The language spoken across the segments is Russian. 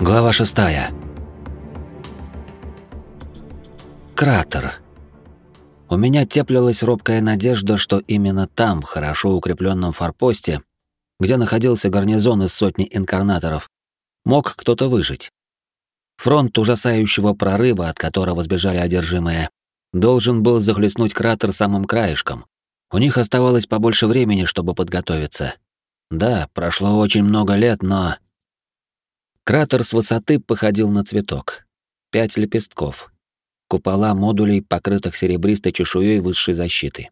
Глава шестая. Кратер. У меня теплилась робкая надежда, что именно там, в хорошо укрепленном форпосте, где находился гарнизон из сотни инкарнаторов, мог кто-то выжить. Фронт ужасающего прорыва, от которого сбежали одержимые, должен был захлестнуть кратер самым краешком. У них оставалось побольше времени, чтобы подготовиться. Да, прошло очень много лет, но Кратер с высоты походил на цветок. Пять лепестков. Купола модулей, покрытых серебристой чешуей высшей защиты.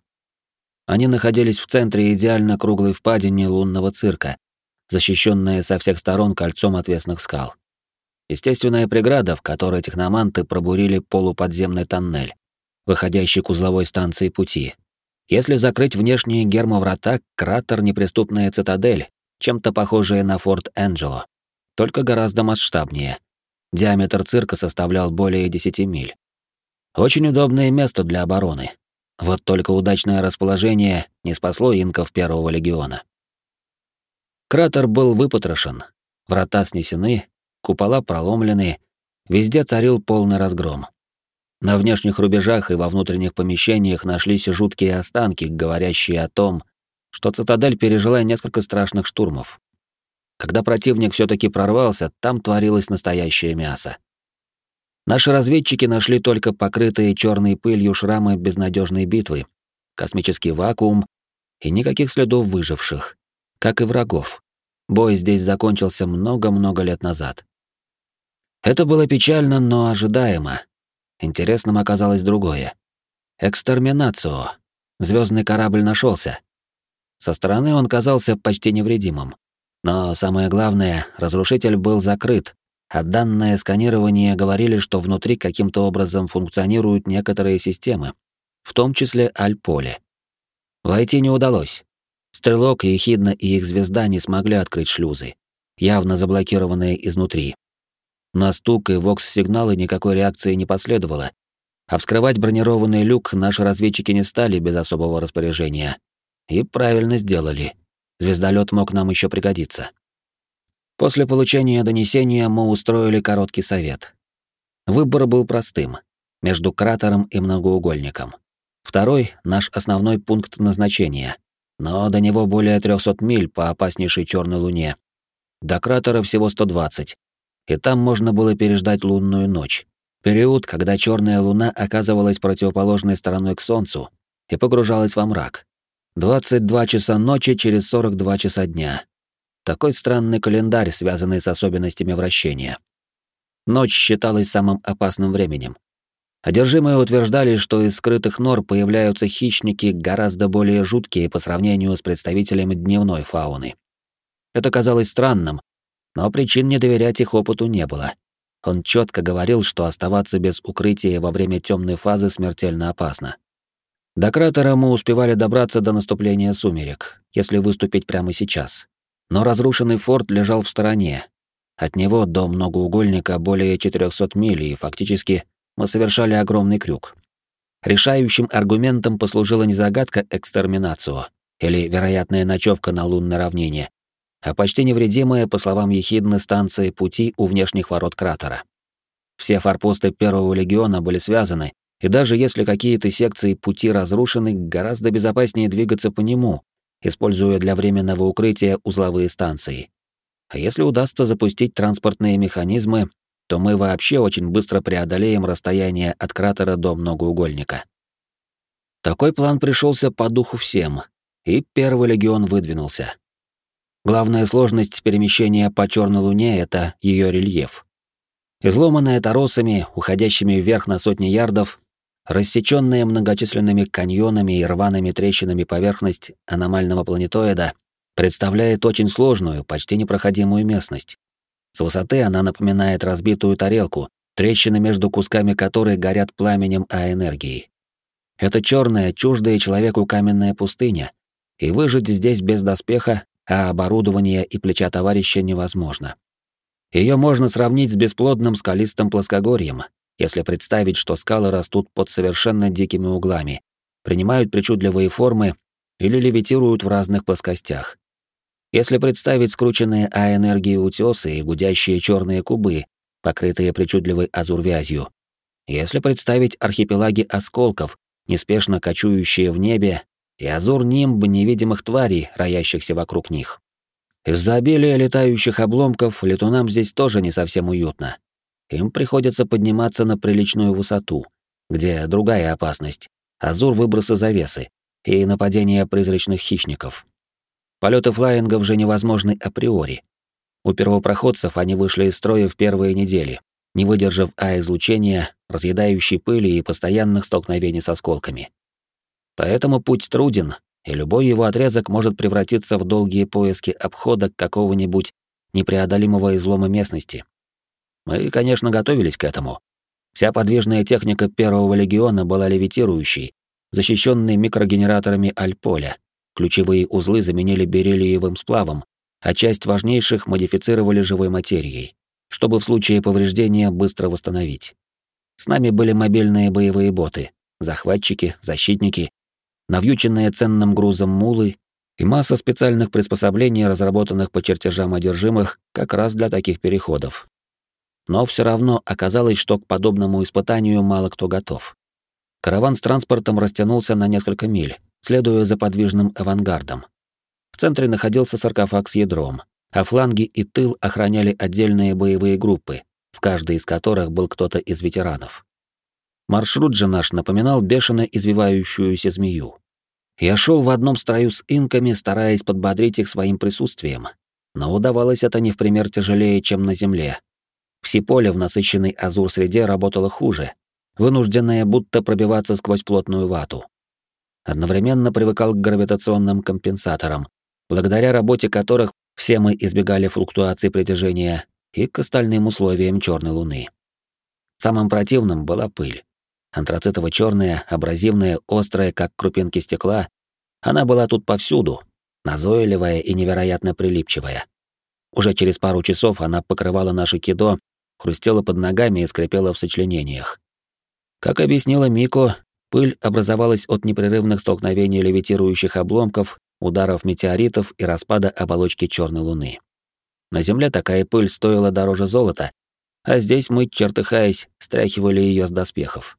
Они находились в центре идеально круглой впадины лунного цирка, защищенная со всех сторон кольцом отвесных скал. Естественная преграда, в которой техноманты пробурили полуподземный тоннель, выходящий к узловой станции пути. Если закрыть внешние гермоврата, кратер — неприступная цитадель, чем-то похожая на форт Энджело только гораздо масштабнее. Диаметр цирка составлял более 10 миль. Очень удобное место для обороны. Вот только удачное расположение не спасло инков Первого легиона. Кратер был выпотрошен, врата снесены, купола проломлены, везде царил полный разгром. На внешних рубежах и во внутренних помещениях нашлись жуткие останки, говорящие о том, что цитадель пережила несколько страшных штурмов. Когда противник все-таки прорвался, там творилось настоящее мясо. Наши разведчики нашли только покрытые черной пылью шрамы безнадежной битвы, космический вакуум и никаких следов выживших, как и врагов. Бой здесь закончился много-много лет назад. Это было печально, но ожидаемо. Интересным оказалось другое. Экстерминацио. Звездный корабль нашелся. Со стороны он казался почти невредимым. Но самое главное, разрушитель был закрыт, а данное сканирование говорили, что внутри каким-то образом функционируют некоторые системы, в том числе Альполе. Войти не удалось. Стрелок, Ехидна и их звезда не смогли открыть шлюзы, явно заблокированные изнутри. На стук и вокс-сигналы никакой реакции не последовало, а вскрывать бронированный люк наши разведчики не стали без особого распоряжения. И правильно сделали. Звездолет мог нам еще пригодиться. После получения донесения мы устроили короткий совет. Выбор был простым — между кратером и многоугольником. Второй — наш основной пункт назначения, но до него более 300 миль по опаснейшей черной луне. До кратера всего 120, и там можно было переждать лунную ночь. Период, когда черная луна оказывалась противоположной стороной к Солнцу и погружалась во мрак. 22 часа ночи через 42 часа дня. Такой странный календарь, связанный с особенностями вращения. Ночь считалась самым опасным временем. Одержимые утверждали, что из скрытых нор появляются хищники гораздо более жуткие по сравнению с представителями дневной фауны. Это казалось странным, но причин не доверять их опыту не было. Он четко говорил, что оставаться без укрытия во время темной фазы смертельно опасно. До кратера мы успевали добраться до наступления сумерек, если выступить прямо сейчас. Но разрушенный форт лежал в стороне. От него до многоугольника более 400 миль, и фактически мы совершали огромный крюк. Решающим аргументом послужила не загадка экстерминацио, или вероятная ночевка на лунной равнине, а почти невредимая, по словам Ехидны, станция пути у внешних ворот кратера. Все форпосты Первого легиона были связаны, и даже если какие-то секции пути разрушены, гораздо безопаснее двигаться по нему, используя для временного укрытия узловые станции. А если удастся запустить транспортные механизмы, то мы вообще очень быстро преодолеем расстояние от кратера до многоугольника. Такой план пришелся по духу всем, и первый легион выдвинулся. Главная сложность перемещения по черной луне — это ее рельеф. Изломанная торосами, уходящими вверх на сотни ярдов, Рассеченная многочисленными каньонами и рваными трещинами поверхность аномального планетоида представляет очень сложную, почти непроходимую местность. С высоты она напоминает разбитую тарелку, трещины между кусками которой горят пламенем а энергией. Это черная, чуждая человеку каменная пустыня, и выжить здесь без доспеха, а оборудования и плеча товарища невозможно. Ее можно сравнить с бесплодным скалистым плоскогорьем, если представить, что скалы растут под совершенно дикими углами, принимают причудливые формы или левитируют в разных плоскостях. Если представить скрученные А-энергии утесы и гудящие черные кубы, покрытые причудливой азурвязью, если представить архипелаги осколков, неспешно кочующие в небе, и азур-нимб невидимых тварей, роящихся вокруг них. Из-за обилия летающих обломков летунам здесь тоже не совсем уютно. Им приходится подниматься на приличную высоту, где другая опасность — азур выброса завесы и нападения призрачных хищников. Полеты флайингов же невозможны априори. У первопроходцев они вышли из строя в первые недели, не выдержав А-излучения, разъедающей пыли и постоянных столкновений с осколками. Поэтому путь труден, и любой его отрезок может превратиться в долгие поиски обхода какого-нибудь непреодолимого излома местности. Мы, конечно, готовились к этому. Вся подвижная техника первого легиона была левитирующей, защищенной микрогенераторами Альполя. Ключевые узлы заменили бериллиевым сплавом, а часть важнейших модифицировали живой материей, чтобы в случае повреждения быстро восстановить. С нами были мобильные боевые боты, захватчики, защитники, навьюченные ценным грузом мулы и масса специальных приспособлений, разработанных по чертежам одержимых как раз для таких переходов. Но все равно оказалось, что к подобному испытанию мало кто готов. Караван с транспортом растянулся на несколько миль, следуя за подвижным авангардом. В центре находился саркофаг с ядром, а фланги и тыл охраняли отдельные боевые группы, в каждой из которых был кто-то из ветеранов. Маршрут же наш напоминал бешено извивающуюся змею. Я шел в одном строю с инками, стараясь подбодрить их своим присутствием, но удавалось это не в пример тяжелее, чем на земле, Псиполе в насыщенной азур среде работало хуже, вынужденное будто пробиваться сквозь плотную вату. Одновременно привыкал к гравитационным компенсаторам, благодаря работе которых все мы избегали флуктуаций притяжения и к остальным условиям черной луны. Самым противным была пыль. Антрацитово-черная, абразивная, острая, как крупинки стекла, она была тут повсюду, назойливая и невероятно прилипчивая. Уже через пару часов она покрывала наше кидо хрустела под ногами и скрипела в сочленениях. Как объяснила Мико, пыль образовалась от непрерывных столкновений левитирующих обломков, ударов метеоритов и распада оболочки черной луны. На Земле такая пыль стоила дороже золота, а здесь мы, чертыхаясь, стряхивали ее с доспехов.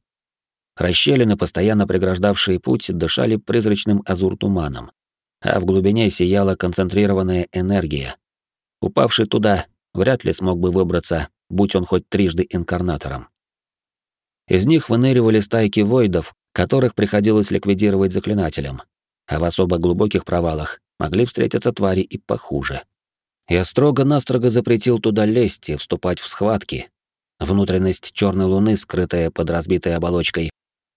Расщелины, постоянно преграждавшие путь, дышали призрачным азур-туманом, а в глубине сияла концентрированная энергия. Упавший туда вряд ли смог бы выбраться будь он хоть трижды инкарнатором. Из них выныривали стайки войдов, которых приходилось ликвидировать заклинателем, а в особо глубоких провалах могли встретиться твари и похуже. Я строго-настрого запретил туда лезть и вступать в схватки. Внутренность черной луны, скрытая под разбитой оболочкой,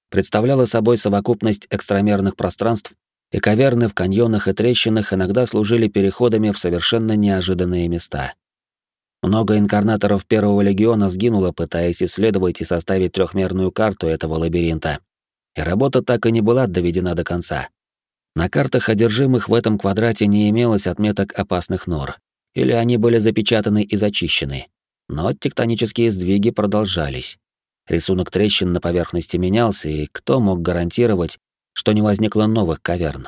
представляла собой совокупность экстрамерных пространств, и каверны в каньонах и трещинах иногда служили переходами в совершенно неожиданные места. Много инкарнаторов Первого Легиона сгинуло, пытаясь исследовать и составить трехмерную карту этого лабиринта. И работа так и не была доведена до конца. На картах одержимых в этом квадрате не имелось отметок опасных нор, или они были запечатаны и зачищены. Но тектонические сдвиги продолжались. Рисунок трещин на поверхности менялся, и кто мог гарантировать, что не возникло новых каверн?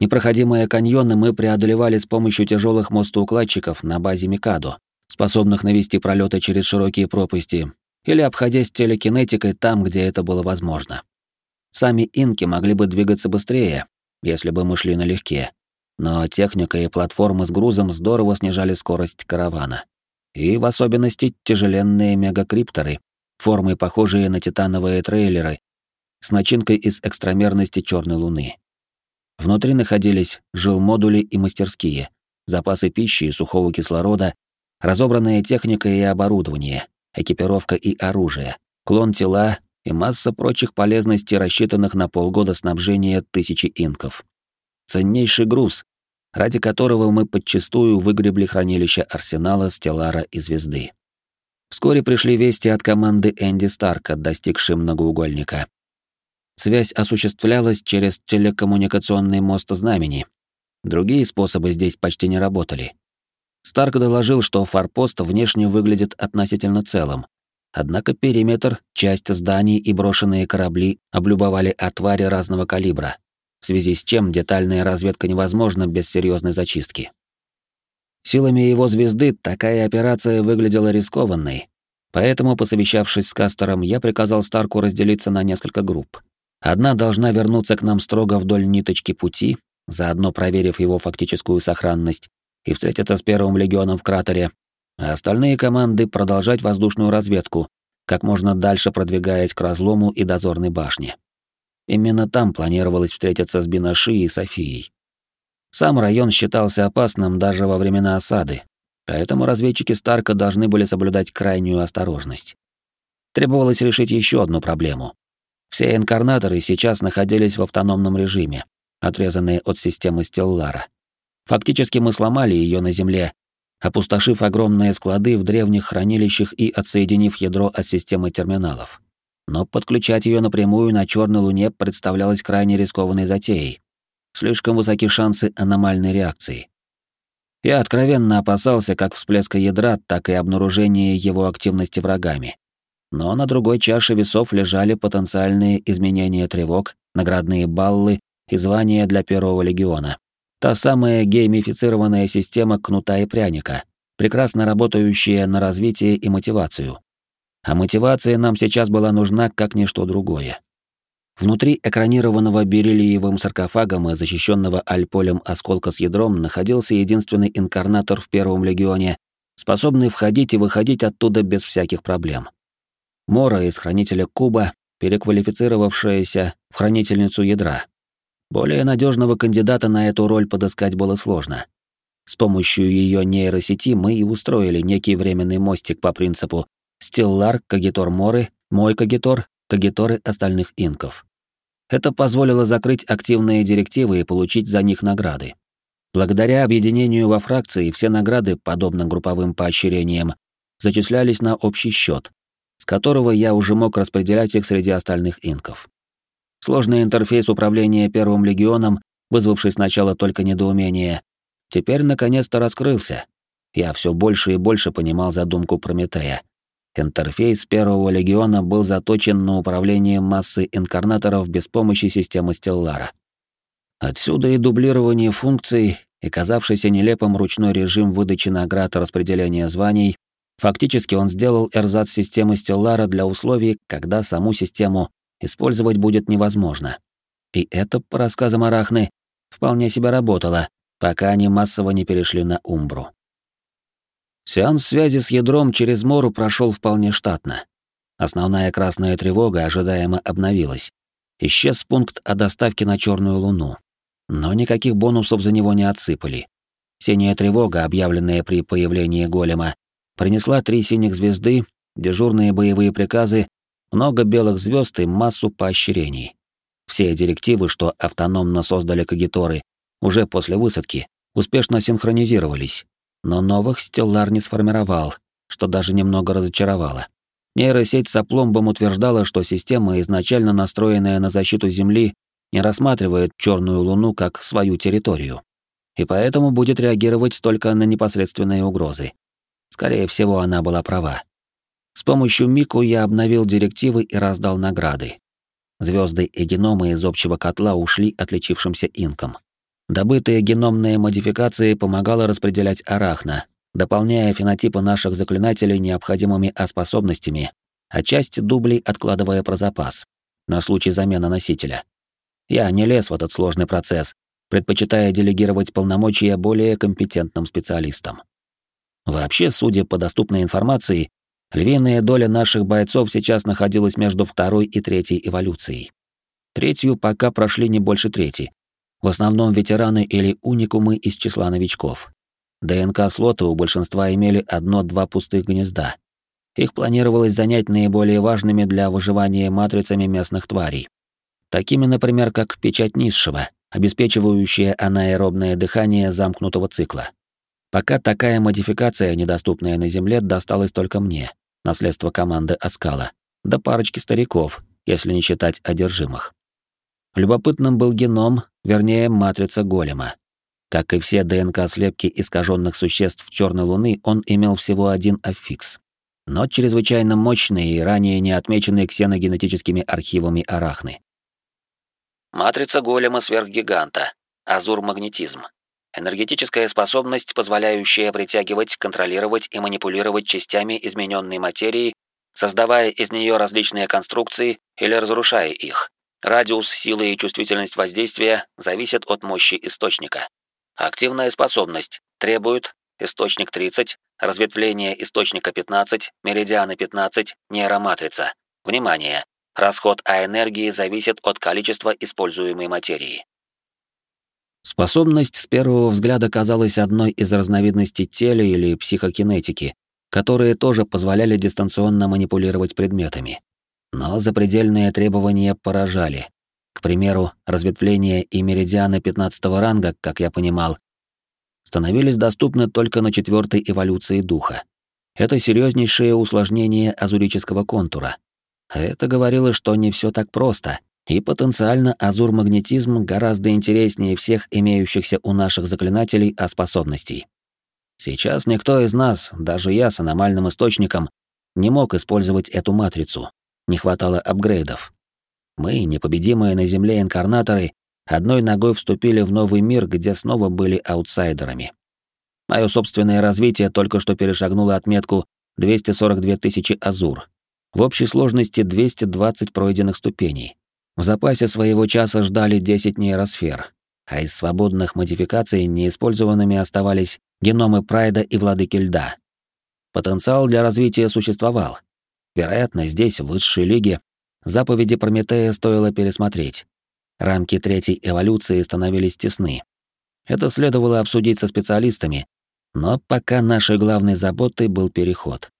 Непроходимые каньоны мы преодолевали с помощью тяжелых мостоукладчиков на базе Микадо, способных навести пролеты через широкие пропасти, или обходясь телекинетикой там, где это было возможно. Сами инки могли бы двигаться быстрее, если бы мы шли налегке, но техника и платформы с грузом здорово снижали скорость каравана. И в особенности тяжеленные мегакрипторы, формой похожие на титановые трейлеры, с начинкой из экстрамерности черной луны. Внутри находились жилмодули и мастерские, запасы пищи и сухого кислорода разобранная техника и оборудование, экипировка и оружие, клон тела и масса прочих полезностей, рассчитанных на полгода снабжения тысячи инков. Ценнейший груз, ради которого мы подчистую выгребли хранилище арсенала Стеллара и Звезды. Вскоре пришли вести от команды Энди Старка, достигшей многоугольника. Связь осуществлялась через телекоммуникационный мост знамени. Другие способы здесь почти не работали. Старк доложил, что форпост внешне выглядит относительно целым. Однако периметр, часть зданий и брошенные корабли облюбовали отвари разного калибра, в связи с чем детальная разведка невозможна без серьезной зачистки. Силами его звезды такая операция выглядела рискованной, поэтому, посовещавшись с Кастером, я приказал Старку разделиться на несколько групп. Одна должна вернуться к нам строго вдоль ниточки пути, заодно проверив его фактическую сохранность, и встретиться с первым легионом в кратере, а остальные команды продолжать воздушную разведку, как можно дальше продвигаясь к разлому и дозорной башне. Именно там планировалось встретиться с Бинаши и Софией. Сам район считался опасным даже во времена осады, поэтому разведчики Старка должны были соблюдать крайнюю осторожность. Требовалось решить еще одну проблему. Все инкарнаторы сейчас находились в автономном режиме, отрезанные от системы Стеллара. Фактически мы сломали ее на Земле, опустошив огромные склады в древних хранилищах и отсоединив ядро от системы терминалов. Но подключать ее напрямую на Черной Луне представлялось крайне рискованной затеей. Слишком высоки шансы аномальной реакции. Я откровенно опасался как всплеска ядра, так и обнаружения его активности врагами. Но на другой чаше весов лежали потенциальные изменения тревог, наградные баллы и звания для первого легиона. Та самая геймифицированная система кнута и пряника, прекрасно работающая на развитие и мотивацию. А мотивация нам сейчас была нужна как ничто другое. Внутри экранированного бериллиевым саркофагом и защищенного альполем осколка с ядром находился единственный инкарнатор в Первом легионе, способный входить и выходить оттуда без всяких проблем. Мора из хранителя куба, переквалифицировавшаяся в хранительницу ядра. Более надежного кандидата на эту роль подыскать было сложно. С помощью ее нейросети мы и устроили некий временный мостик по принципу «Стеллар, Кагитор Моры, мой Кагитор, Кагиторы остальных инков». Это позволило закрыть активные директивы и получить за них награды. Благодаря объединению во фракции все награды, подобно групповым поощрениям, зачислялись на общий счет, с которого я уже мог распределять их среди остальных инков. Сложный интерфейс управления Первым легионом, вызвавший сначала только недоумение, теперь наконец-то раскрылся. Я все больше и больше понимал задумку Прометея. Интерфейс Первого легиона был заточен на управление массой инкарнаторов без помощи системы Стеллара. Отсюда и дублирование функций, и казавшийся нелепым ручной режим выдачи наград и распределения званий, фактически он сделал эрзац системы Стеллара для условий, когда саму систему использовать будет невозможно. И это, по рассказам Арахны, вполне себе работало, пока они массово не перешли на Умбру. Сеанс связи с ядром через Мору прошел вполне штатно. Основная красная тревога ожидаемо обновилась. Исчез пункт о доставке на Черную Луну. Но никаких бонусов за него не отсыпали. Синяя тревога, объявленная при появлении голема, принесла три синих звезды, дежурные боевые приказы много белых звезд и массу поощрений. Все директивы, что автономно создали кагиторы, уже после высадки, успешно синхронизировались, но новых Стеллар не сформировал, что даже немного разочаровало. Нейросеть с опломбом утверждала, что система, изначально настроенная на защиту Земли, не рассматривает черную Луну как свою территорию, и поэтому будет реагировать только на непосредственные угрозы. Скорее всего, она была права. С помощью Мику я обновил директивы и раздал награды. Звезды и геномы из общего котла ушли отличившимся инкам. Добытые геномные модификации помогало распределять арахна, дополняя фенотипы наших заклинателей необходимыми А-способностями, а часть дублей откладывая про запас, на случай замены носителя. Я не лез в этот сложный процесс, предпочитая делегировать полномочия более компетентным специалистам. Вообще, судя по доступной информации, Львиная доля наших бойцов сейчас находилась между второй и третьей эволюцией. Третью пока прошли не больше трети. В основном ветераны или уникумы из числа новичков. ДНК-слоты у большинства имели одно-два пустых гнезда. Их планировалось занять наиболее важными для выживания матрицами местных тварей. Такими, например, как печать низшего, обеспечивающая анаэробное дыхание замкнутого цикла. Пока такая модификация, недоступная на Земле, досталась только мне, наследство команды Аскала, да парочки стариков, если не считать одержимых. Любопытным был геном, вернее, матрица голема. Как и все ДНК-слепки искаженных существ Черной Луны, он имел всего один аффикс. Но чрезвычайно мощный и ранее не отмеченный ксеногенетическими архивами арахны. Матрица голема сверхгиганта. Азур-магнетизм. Энергетическая способность, позволяющая притягивать, контролировать и манипулировать частями измененной материи, создавая из нее различные конструкции или разрушая их. Радиус, сила и чувствительность воздействия зависят от мощи источника. Активная способность требует источник 30, разветвление источника 15, меридианы 15, нейроматрица. Внимание! Расход А-энергии зависит от количества используемой материи. Способность с первого взгляда казалась одной из разновидностей теле или психокинетики, которые тоже позволяли дистанционно манипулировать предметами. Но запредельные требования поражали. К примеру, разветвление и меридианы 15 ранга, как я понимал, становились доступны только на четвертой эволюции духа. Это серьезнейшее усложнение азурического контура. А это говорило, что не все так просто, и потенциально азур-магнетизм гораздо интереснее всех имеющихся у наших заклинателей о способностей. Сейчас никто из нас, даже я с аномальным источником, не мог использовать эту матрицу. Не хватало апгрейдов. Мы, непобедимые на Земле инкарнаторы, одной ногой вступили в новый мир, где снова были аутсайдерами. Мое собственное развитие только что перешагнуло отметку 242 тысячи азур. В общей сложности 220 пройденных ступеней. В запасе своего часа ждали 10 нейросфер, а из свободных модификаций неиспользованными оставались геномы Прайда и Владыки Льда. Потенциал для развития существовал. Вероятно, здесь, в высшей лиге, заповеди Прометея стоило пересмотреть. Рамки третьей эволюции становились тесны. Это следовало обсудить со специалистами, но пока нашей главной заботой был переход.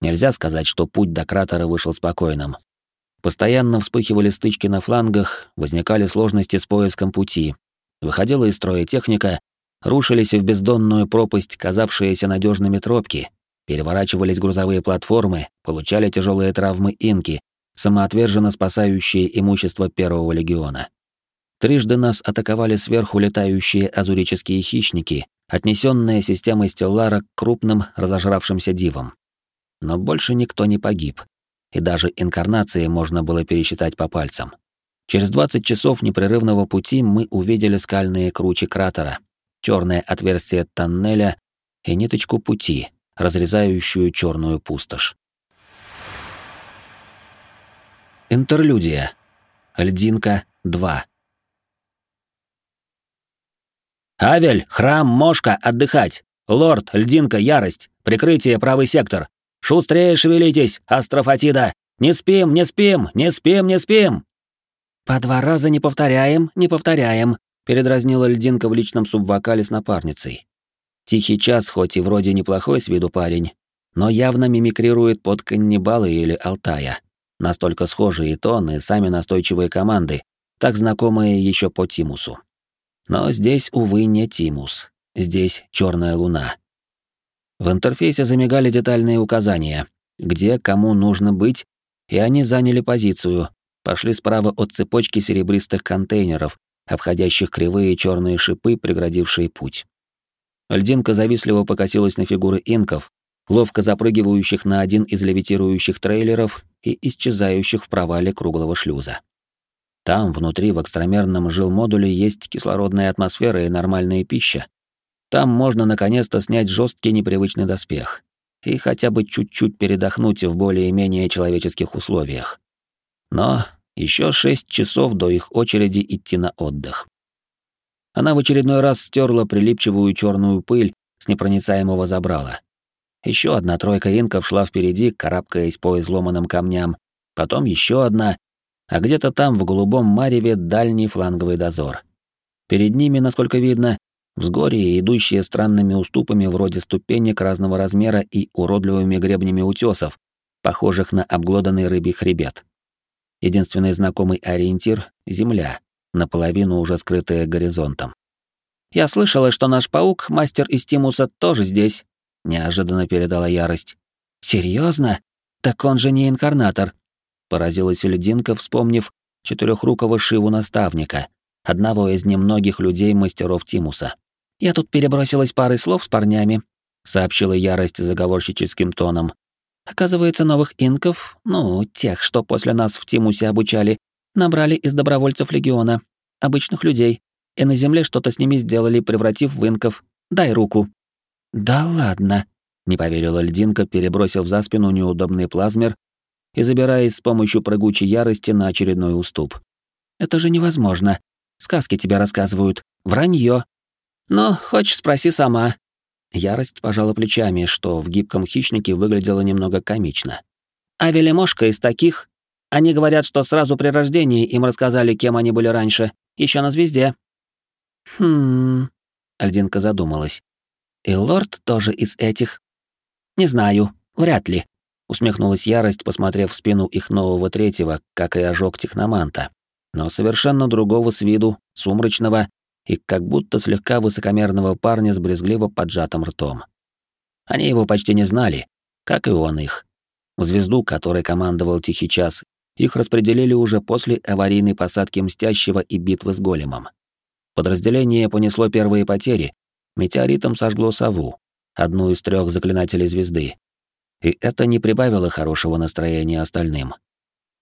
Нельзя сказать, что путь до кратера вышел спокойным. Постоянно вспыхивали стычки на флангах, возникали сложности с поиском пути. Выходила из строя техника, рушились в бездонную пропасть казавшиеся надежными тропки, переворачивались грузовые платформы, получали тяжелые травмы инки, самоотверженно спасающие имущество Первого легиона. Трижды нас атаковали сверху летающие азурические хищники, отнесенные системой Стеллара к крупным разожравшимся дивам. Но больше никто не погиб и даже инкарнации можно было пересчитать по пальцам. Через 20 часов непрерывного пути мы увидели скальные кручи кратера, черное отверстие тоннеля и ниточку пути, разрезающую черную пустошь. Интерлюдия. Льдинка 2. «Авель, храм, мошка, отдыхать! Лорд, льдинка, ярость! Прикрытие, правый сектор! Шустрее шевелитесь, астрофатида! Не спим, не спим, не спим, не спим!» «По два раза не повторяем, не повторяем», — передразнила льдинка в личном субвокале с напарницей. Тихий час, хоть и вроде неплохой с виду парень, но явно мимикрирует под каннибалы или Алтая. Настолько схожие тоны, сами настойчивые команды, так знакомые еще по Тимусу. Но здесь, увы, не Тимус. Здесь черная луна. В интерфейсе замигали детальные указания, где кому нужно быть, и они заняли позицию, пошли справа от цепочки серебристых контейнеров, обходящих кривые черные шипы, преградившие путь. Льдинка завистливо покосилась на фигуры инков, ловко запрыгивающих на один из левитирующих трейлеров и исчезающих в провале круглого шлюза. Там, внутри, в экстрамерном жилмодуле есть кислородная атмосфера и нормальная пища, там можно наконец-то снять жесткий непривычный доспех и хотя бы чуть-чуть передохнуть в более-менее человеческих условиях. Но еще шесть часов до их очереди идти на отдых. Она в очередной раз стерла прилипчивую черную пыль с непроницаемого забрала. Еще одна тройка инков шла впереди, карабкаясь по изломанным камням, потом еще одна, а где-то там в голубом мареве дальний фланговый дозор. Перед ними, насколько видно, Взгорье, идущие странными уступами вроде ступенек разного размера и уродливыми гребнями утесов, похожих на обглоданный рыбий хребет. Единственный знакомый ориентир — земля, наполовину уже скрытая горизонтом. «Я слышала, что наш паук, мастер из Тимуса, тоже здесь», — неожиданно передала ярость. «Серьезно? Так он же не инкарнатор», — поразилась лединка, вспомнив четырехрукого Шиву наставника, одного из немногих людей-мастеров Тимуса. «Я тут перебросилась парой слов с парнями», — сообщила ярость заговорщическим тоном. «Оказывается, новых инков, ну, тех, что после нас в Тимусе обучали, набрали из добровольцев Легиона, обычных людей. и на земле что-то с ними сделали, превратив в инков. Дай руку». «Да ладно», — не поверила льдинка, перебросив за спину неудобный плазмер и забираясь с помощью прыгучей ярости на очередной уступ. «Это же невозможно. Сказки тебе рассказывают. Вранье. «Ну, хочешь, спроси сама». Ярость пожала плечами, что в гибком хищнике выглядело немного комично. «А Велимошка из таких? Они говорят, что сразу при рождении им рассказали, кем они были раньше, еще на звезде». «Хм...» — Альдинка задумалась. «И лорд тоже из этих?» «Не знаю, вряд ли», — усмехнулась ярость, посмотрев в спину их нового третьего, как и ожог техноманта, но совершенно другого с виду, сумрачного и как будто слегка высокомерного парня с брезгливо поджатым ртом. Они его почти не знали, как и он их. В звезду, которой командовал Тихий Час, их распределили уже после аварийной посадки Мстящего и битвы с Големом. Подразделение понесло первые потери, метеоритом сожгло сову, одну из трех заклинателей звезды. И это не прибавило хорошего настроения остальным.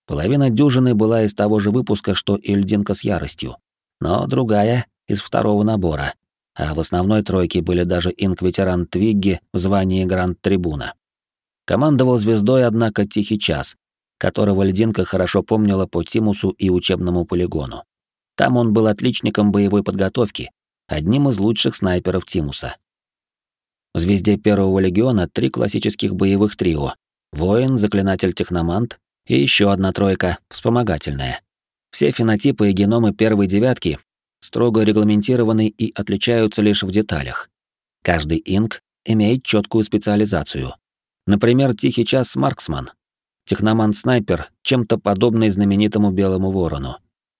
Половина дюжины была из того же выпуска, что и льдинка с яростью, но другая — из второго набора, а в основной тройке были даже инк-ветеран Твигги в звании Гранд-трибуна. Командовал звездой, однако, Тихий Час, которого льдинка хорошо помнила по Тимусу и учебному полигону. Там он был отличником боевой подготовки, одним из лучших снайперов Тимуса. В «Звезде Первого Легиона» три классических боевых трио — воин, заклинатель техномант и еще одна тройка, вспомогательная. Все фенотипы и геномы первой девятки строго регламентированы и отличаются лишь в деталях. Каждый инк имеет четкую специализацию. Например, Тихий час Марксман. Техномант-снайпер, чем-то подобный знаменитому Белому Ворону.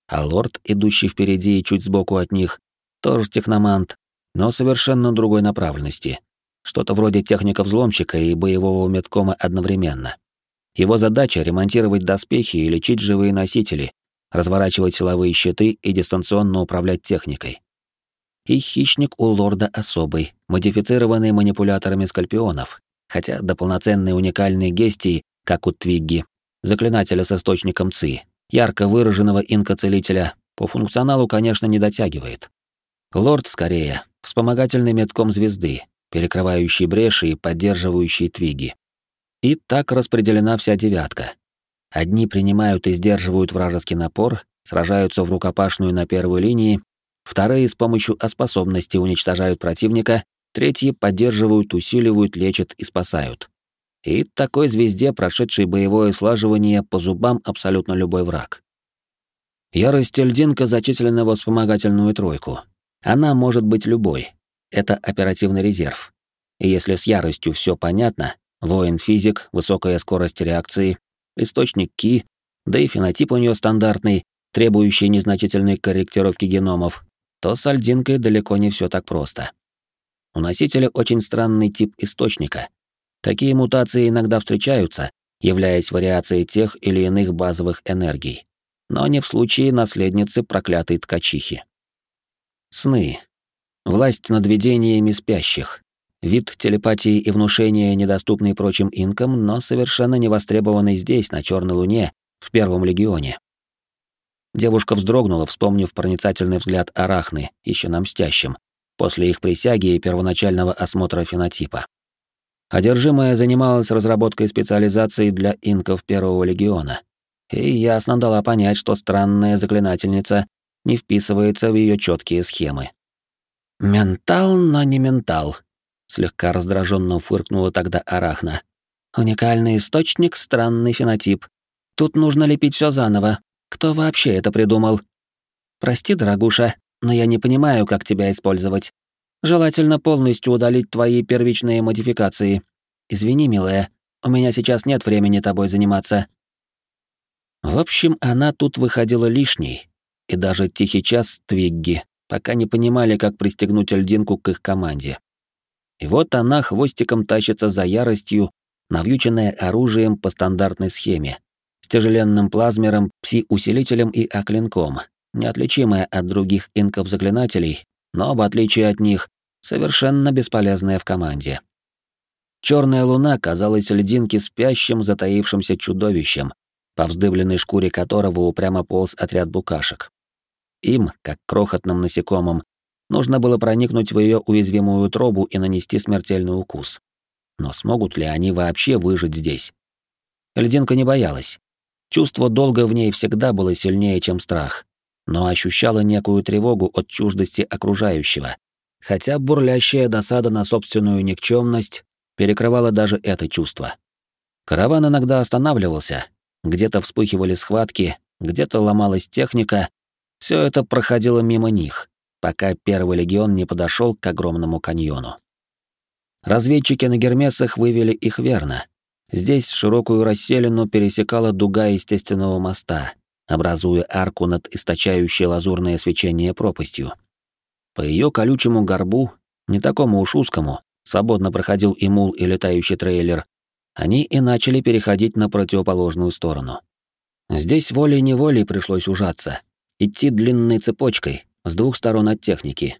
А лорд, идущий впереди и чуть сбоку от них, тоже техномант, но совершенно другой направленности. Что-то вроде техника-взломщика и боевого меткома одновременно. Его задача — ремонтировать доспехи и лечить живые носители, разворачивать силовые щиты и дистанционно управлять техникой. И хищник у лорда особый, модифицированный манипуляторами скорпионов, хотя до полноценной уникальной гестии, как у Твигги, заклинателя с источником ЦИ, ярко выраженного инка-целителя, по функционалу, конечно, не дотягивает. Лорд, скорее, вспомогательный метком звезды, перекрывающий бреши и поддерживающий твиги. И так распределена вся девятка. Одни принимают и сдерживают вражеский напор, сражаются в рукопашную на первой линии, вторые с помощью способности уничтожают противника, третьи поддерживают, усиливают, лечат и спасают. И такой звезде, прошедшей боевое слаживание, по зубам абсолютно любой враг. Ярость льдинка зачислена в вспомогательную тройку. Она может быть любой. Это оперативный резерв. И если с яростью все понятно, воин-физик, высокая скорость реакции, источник Ки, да и фенотип у нее стандартный, требующий незначительной корректировки геномов, то с альдинкой далеко не все так просто. У носителя очень странный тип источника. Такие мутации иногда встречаются, являясь вариацией тех или иных базовых энергий, но не в случае наследницы проклятой ткачихи. Сны. Власть над видениями спящих. Вид телепатии и внушения, недоступный прочим инкам, но совершенно не востребованный здесь, на Черной Луне, в Первом Легионе. Девушка вздрогнула, вспомнив проницательный взгляд Арахны, еще на мстящем, после их присяги и первоначального осмотра фенотипа. Одержимая занималась разработкой специализации для инков Первого Легиона, и ясно дала понять, что странная заклинательница не вписывается в ее четкие схемы. «Ментал, но не ментал», — слегка раздраженно фыркнула тогда Арахна. «Уникальный источник, странный фенотип. Тут нужно лепить все заново. Кто вообще это придумал?» «Прости, дорогуша, но я не понимаю, как тебя использовать. Желательно полностью удалить твои первичные модификации. Извини, милая, у меня сейчас нет времени тобой заниматься». В общем, она тут выходила лишней, и даже тихий час Твигги пока не понимали, как пристегнуть льдинку к их команде. И вот она хвостиком тащится за яростью, навьюченная оружием по стандартной схеме, с тяжеленным плазмером, пси-усилителем и оклинком, неотличимая от других инков-заклинателей, но, в отличие от них, совершенно бесполезная в команде. Черная луна казалась льдинке спящим, затаившимся чудовищем, по вздыбленной шкуре которого упрямо полз отряд букашек. Им, как крохотным насекомым, нужно было проникнуть в ее уязвимую тробу и нанести смертельный укус. Но смогут ли они вообще выжить здесь? Льдинка не боялась. Чувство долга в ней всегда было сильнее, чем страх, но ощущала некую тревогу от чуждости окружающего, хотя бурлящая досада на собственную никчемность перекрывала даже это чувство. Караван иногда останавливался, где-то вспыхивали схватки, где-то ломалась техника, все это проходило мимо них, пока первый легион не подошел к огромному каньону. Разведчики на Гермесах вывели их верно. Здесь широкую расселину пересекала дуга естественного моста, образуя арку над источающей лазурное свечение пропастью. По ее колючему горбу, не такому уж узкому, свободно проходил и мул, и летающий трейлер, они и начали переходить на противоположную сторону. Здесь волей-неволей пришлось ужаться, идти длинной цепочкой, с двух сторон от техники.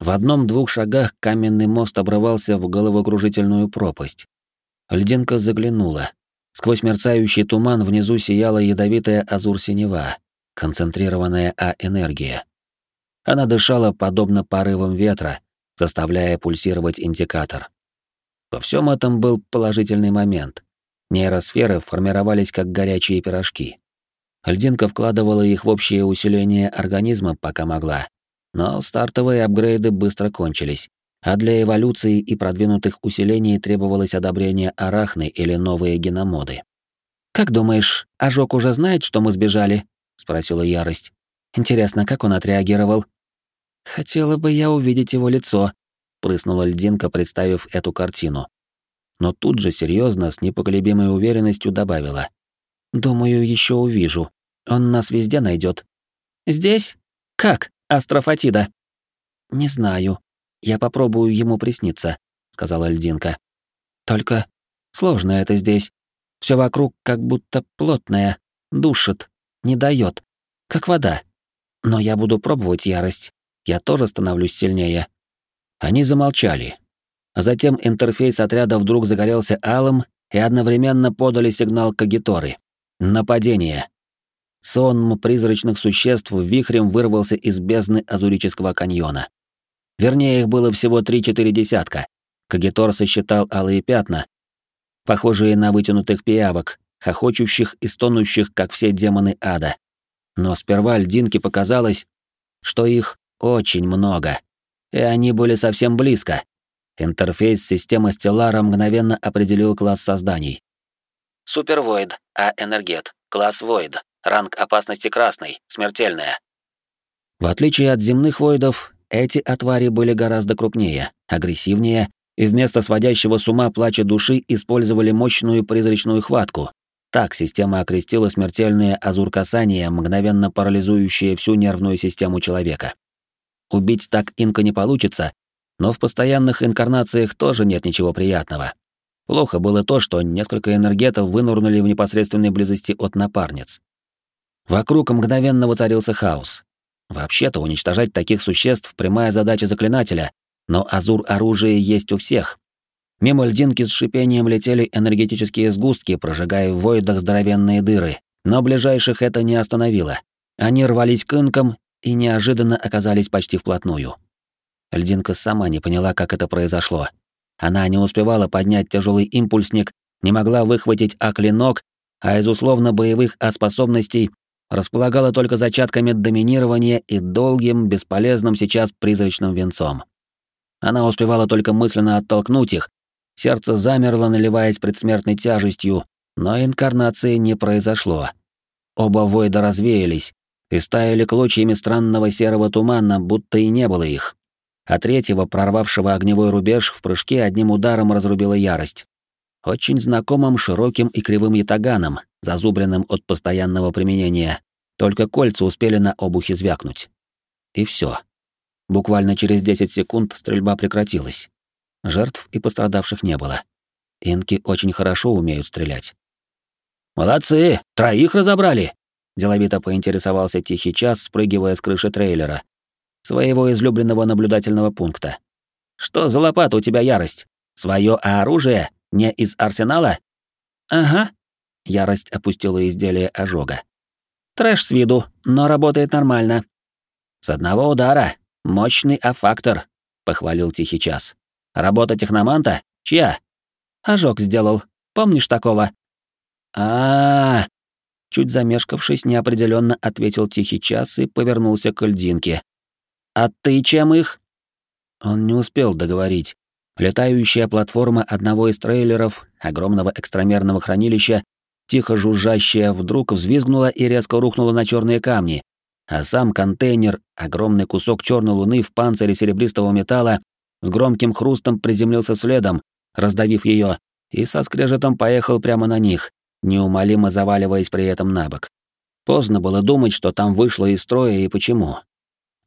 В одном-двух шагах каменный мост обрывался в головокружительную пропасть. Льдинка заглянула. Сквозь мерцающий туман внизу сияла ядовитая азур-синева, концентрированная А-энергия. Она дышала подобно порывам ветра, заставляя пульсировать индикатор. Во всем этом был положительный момент. Нейросферы формировались как горячие пирожки. Льдинка вкладывала их в общее усиление организма, пока могла. Но стартовые апгрейды быстро кончились, а для эволюции и продвинутых усилений требовалось одобрение арахны или новые геномоды. «Как думаешь, Ожог уже знает, что мы сбежали?» — спросила Ярость. «Интересно, как он отреагировал?» «Хотела бы я увидеть его лицо», прыснула льдинка, представив эту картину. Но тут же серьезно, с непоколебимой уверенностью добавила: "Думаю, еще увижу. Он нас везде найдет. Здесь? Как, Астрофатида? Не знаю. Я попробую ему присниться, сказала льдинка. Только сложно это здесь. Все вокруг как будто плотное, душит, не дает, как вода. Но я буду пробовать ярость. Я тоже становлюсь сильнее. Они замолчали. А затем интерфейс отряда вдруг загорелся алым и одновременно подали сигнал кагиторы. Нападение. Сонм призрачных существ вихрем вырвался из бездны Азурического каньона. Вернее, их было всего три-четыре десятка. Кагитор сосчитал алые пятна, похожие на вытянутых пиявок, хохочущих и стонущих, как все демоны ада. Но сперва льдинке показалось, что их очень много и они были совсем близко. Интерфейс системы Стеллара мгновенно определил класс созданий. Супервойд, А Энергет, класс Войд, ранг опасности красный, смертельная. В отличие от земных войдов, эти отвари были гораздо крупнее, агрессивнее, и вместо сводящего с ума плача души использовали мощную призрачную хватку. Так система окрестила смертельное азур касание, мгновенно парализующее всю нервную систему человека. Убить так инка не получится, но в постоянных инкарнациях тоже нет ничего приятного. Плохо было то, что несколько энергетов вынурнули в непосредственной близости от напарниц. Вокруг мгновенно воцарился хаос. Вообще-то уничтожать таких существ — прямая задача заклинателя, но азур оружия есть у всех. Мимо льдинки с шипением летели энергетические сгустки, прожигая в воидах здоровенные дыры, но ближайших это не остановило. Они рвались к инкам и неожиданно оказались почти вплотную. Льдинка сама не поняла, как это произошло. Она не успевала поднять тяжелый импульсник, не могла выхватить А-клинок, а из условно-боевых А-способностей располагала только зачатками доминирования и долгим, бесполезным сейчас призрачным венцом. Она успевала только мысленно оттолкнуть их, сердце замерло, наливаясь предсмертной тяжестью, но инкарнации не произошло. Оба войда развеялись, и стаяли клочьями странного серого тумана, будто и не было их. А третьего, прорвавшего огневой рубеж, в прыжке одним ударом разрубила ярость. Очень знакомым широким и кривым ятаганом, зазубренным от постоянного применения. Только кольца успели на обухе звякнуть. И все. Буквально через 10 секунд стрельба прекратилась. Жертв и пострадавших не было. Инки очень хорошо умеют стрелять. «Молодцы! Троих разобрали!» Деловито поинтересовался тихий час, спрыгивая с крыши трейлера. Своего излюбленного наблюдательного пункта. «Что за лопата у тебя ярость? Своё оружие? Не из арсенала?» «Ага». Ярость опустила изделие ожога. «Трэш с виду, но работает нормально». С одного удара. Мощный афактор, похвалил Тихий Час. Работа техноманта? Чья? Ожог сделал. Помнишь такого? А, -а, -а Чуть замешкавшись, неопределенно ответил Тихий Час и повернулся к льдинке. А ты чем их? Он не успел договорить. Летающая платформа одного из трейлеров, огромного экстрамерного хранилища, тихо жужжащая, вдруг взвизгнула и резко рухнула на черные камни, а сам контейнер, огромный кусок черной луны в панцире серебристого металла, с громким хрустом приземлился следом, раздавив ее, и со скрежетом поехал прямо на них, неумолимо заваливаясь при этом на бок. Поздно было думать, что там вышло из строя и почему.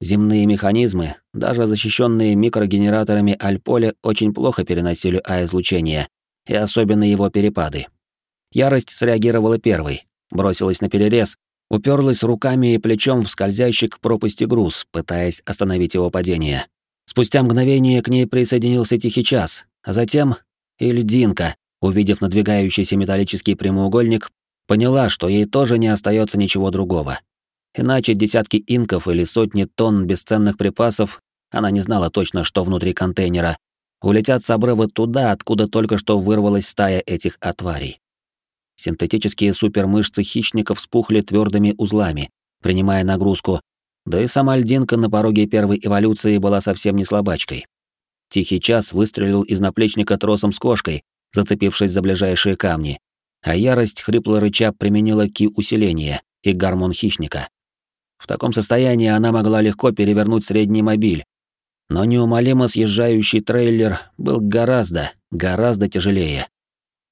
Земные механизмы, даже защищенные микрогенераторами Альполя, очень плохо переносили А-излучение, и особенно его перепады. Ярость среагировала первой, бросилась на перерез, уперлась руками и плечом в скользящий к пропасти груз, пытаясь остановить его падение. Спустя мгновение к ней присоединился тихий час, а затем и льдинка, увидев надвигающийся металлический прямоугольник, поняла, что ей тоже не остается ничего другого. Иначе десятки инков или сотни тонн бесценных припасов, она не знала точно, что внутри контейнера, улетят с обрыва туда, откуда только что вырвалась стая этих отварей. Синтетические супермышцы хищников вспухли твердыми узлами, принимая нагрузку, да и сама льдинка на пороге первой эволюции была совсем не слабачкой. Тихий час выстрелил из наплечника тросом с кошкой, зацепившись за ближайшие камни, а ярость хрипло рыча применила ки усиления и гормон хищника. В таком состоянии она могла легко перевернуть средний мобиль. Но неумолимо съезжающий трейлер был гораздо, гораздо тяжелее.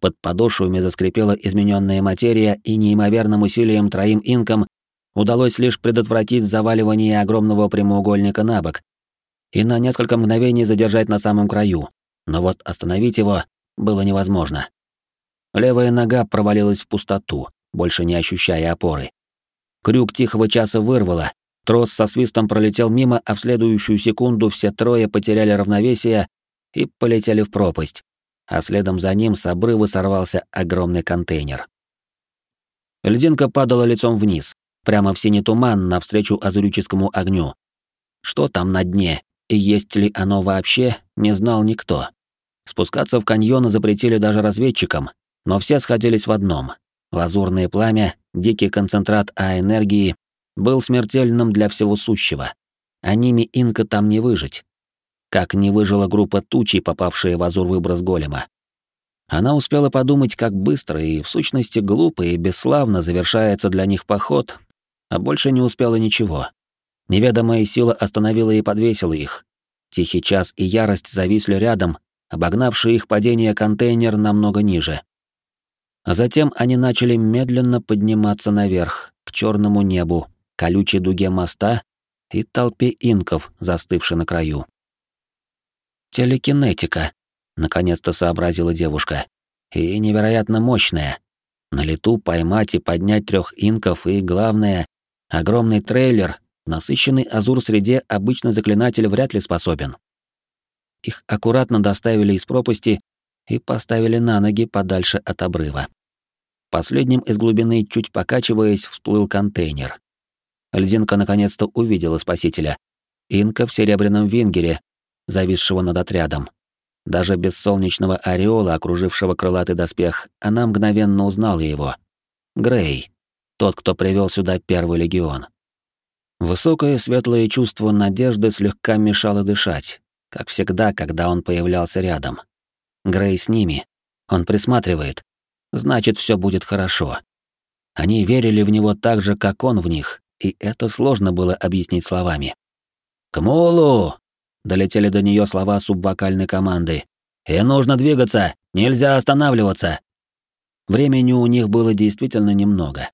Под подошвами заскрипела измененная материя, и неимоверным усилием троим инкам удалось лишь предотвратить заваливание огромного прямоугольника на бок и на несколько мгновений задержать на самом краю. Но вот остановить его было невозможно. Левая нога провалилась в пустоту, больше не ощущая опоры. Крюк тихого часа вырвало, трос со свистом пролетел мимо, а в следующую секунду все трое потеряли равновесие и полетели в пропасть, а следом за ним с обрыва сорвался огромный контейнер. Льдинка падала лицом вниз, прямо в синий туман навстречу азурическому огню. Что там на дне, и есть ли оно вообще, не знал никто. Спускаться в каньоны запретили даже разведчикам, но все сходились в одном. Лазурное пламя дикий концентрат А-энергии, был смертельным для всего сущего. А ними инка там не выжить. Как не выжила группа тучи, попавшая в азур-выброс голема. Она успела подумать, как быстро и, в сущности, глупо и бесславно завершается для них поход, а больше не успела ничего. Неведомая сила остановила и подвесила их. Тихий час и ярость зависли рядом, обогнавший их падение контейнер намного ниже. А затем они начали медленно подниматься наверх, к черному небу, колючей дуге моста и толпе инков, застывшей на краю. «Телекинетика», — наконец-то сообразила девушка. «И невероятно мощная. На лету поймать и поднять трех инков и, главное, огромный трейлер, насыщенный азур среде обычно заклинатель вряд ли способен». Их аккуратно доставили из пропасти и поставили на ноги подальше от обрыва. Последним из глубины, чуть покачиваясь, всплыл контейнер. Льдинка наконец-то увидела спасителя. Инка в серебряном вингере, зависшего над отрядом. Даже без солнечного ореола, окружившего крылатый доспех, она мгновенно узнала его. Грей, тот, кто привел сюда первый легион. Высокое светлое чувство надежды слегка мешало дышать, как всегда, когда он появлялся рядом. Грей с ними. Он присматривает. Значит, все будет хорошо. Они верили в него так же, как он в них, и это сложно было объяснить словами. «К Мулу!» — долетели до нее слова субвокальной команды. «И нужно двигаться! Нельзя останавливаться!» Времени у них было действительно немного.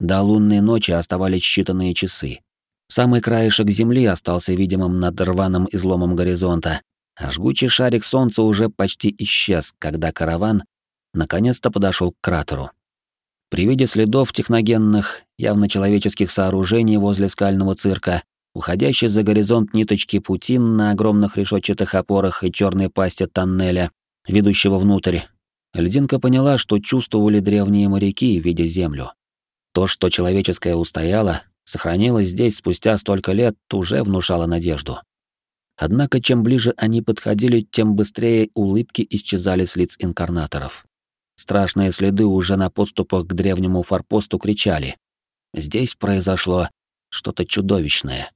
До лунной ночи оставались считанные часы. Самый краешек земли остался видимым над рваным изломом горизонта, а жгучий шарик солнца уже почти исчез, когда караван наконец-то подошел к кратеру. При виде следов техногенных, явно человеческих сооружений возле скального цирка, уходящей за горизонт ниточки путин на огромных решетчатых опорах и черной пасти тоннеля, ведущего внутрь, Льдинка поняла, что чувствовали древние моряки, видя землю. То, что человеческое устояло, сохранилась здесь спустя столько лет, уже внушала надежду. Однако чем ближе они подходили, тем быстрее улыбки исчезали с лиц инкарнаторов. Страшные следы уже на подступах к древнему форпосту кричали. Здесь произошло что-то чудовищное.